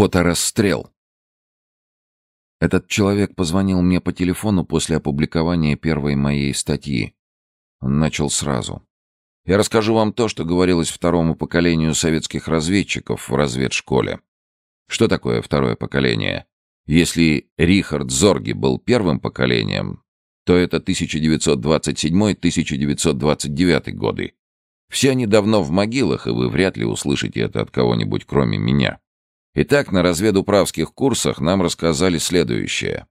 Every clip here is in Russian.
Фоторасстрел. Этот человек позвонил мне по телефону после опубликования первой моей статьи. Он начал сразу. Я расскажу вам то, что говорилось второму поколению советских разведчиков в разведшколе. Что такое второе поколение? Если Рихард Зорги был первым поколением, то это 1927-1929 годы. Все они давно в могилах, и вы вряд ли услышите это от кого-нибудь, кроме меня. Итак, на разведуправских курсах нам рассказали следующее.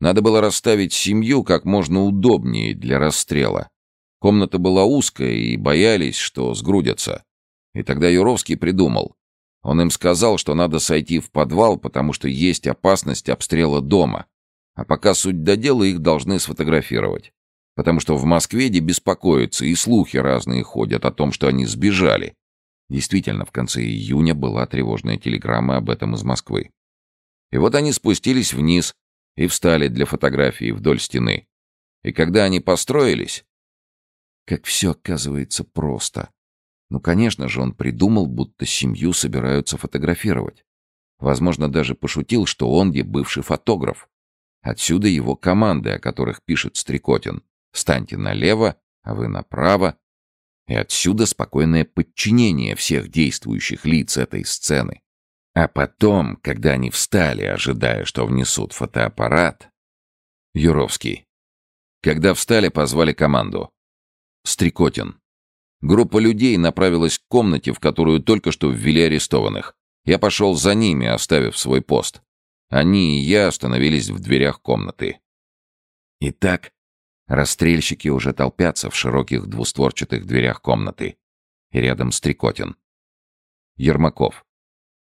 Надо было расставить семью как можно удобнее для расстрела. Комната была узкая, и боялись, что сгрудятся. И тогда Юровский придумал. Он им сказал, что надо сойти в подвал, потому что есть опасность обстрела дома. А пока суть до дела, их должны сфотографировать. Потому что в Москве беспокоятся, и слухи разные ходят о том, что они сбежали. Действительно, в конце июня была тревожная телеграмма об этом из Москвы. И вот они спустились вниз и встали для фотографии вдоль стены. И когда они построились... Как все оказывается просто. Ну, конечно же, он придумал, будто семью собираются фотографировать. Возможно, даже пошутил, что он где бывший фотограф. Отсюда его команды, о которых пишет Стрекотин. «Станьте налево, а вы направо, и отсюда спокойное подчинение всех действующих лиц этой сцены. А потом, когда они встали, ожидая, что внесут фотоаппарат... Юровский. Когда встали, позвали команду. Стрекотин. Группа людей направилась к комнате, в которую только что ввели арестованных. Я пошел за ними, оставив свой пост. Они и я остановились в дверях комнаты. Итак, Расстрельщики уже толпятся в широких двустворчатых дверях комнаты. И рядом Стрекотин. Ермаков.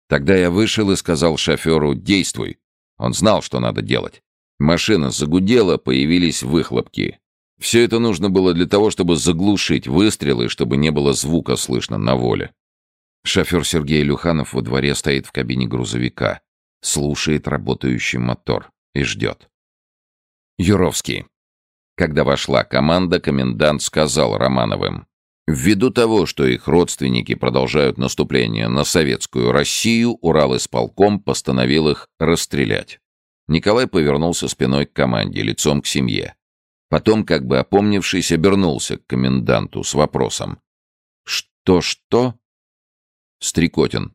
Тогда я вышел и сказал шоферу «Действуй». Он знал, что надо делать. Машина загудела, появились выхлопки. Все это нужно было для того, чтобы заглушить выстрелы, чтобы не было звука слышно на воле. Шофер Сергей Люханов во дворе стоит в кабине грузовика, слушает работающий мотор и ждет. Юровский. Когда вошла команда, комендант сказал Романовым, «Ввиду того, что их родственники продолжают наступление на советскую Россию, Урал-исполком постановил их расстрелять». Николай повернулся спиной к команде, лицом к семье. Потом, как бы опомнившись, обернулся к коменданту с вопросом. «Что-что?» Стрекотин.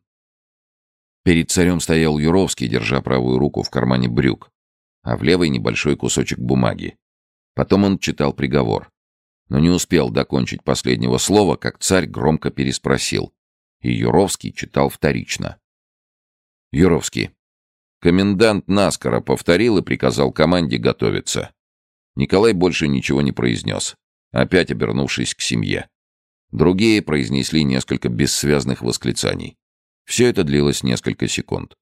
Перед царем стоял Юровский, держа правую руку в кармане брюк, а в левой небольшой кусочек бумаги. Потом он читал приговор. Но не успел докончить последнего слова, как царь громко переспросил. И Юровский читал вторично. Юровский. Комендант наскоро повторил и приказал команде готовиться. Николай больше ничего не произнес, опять обернувшись к семье. Другие произнесли несколько бессвязных восклицаний. Все это длилось несколько секунд.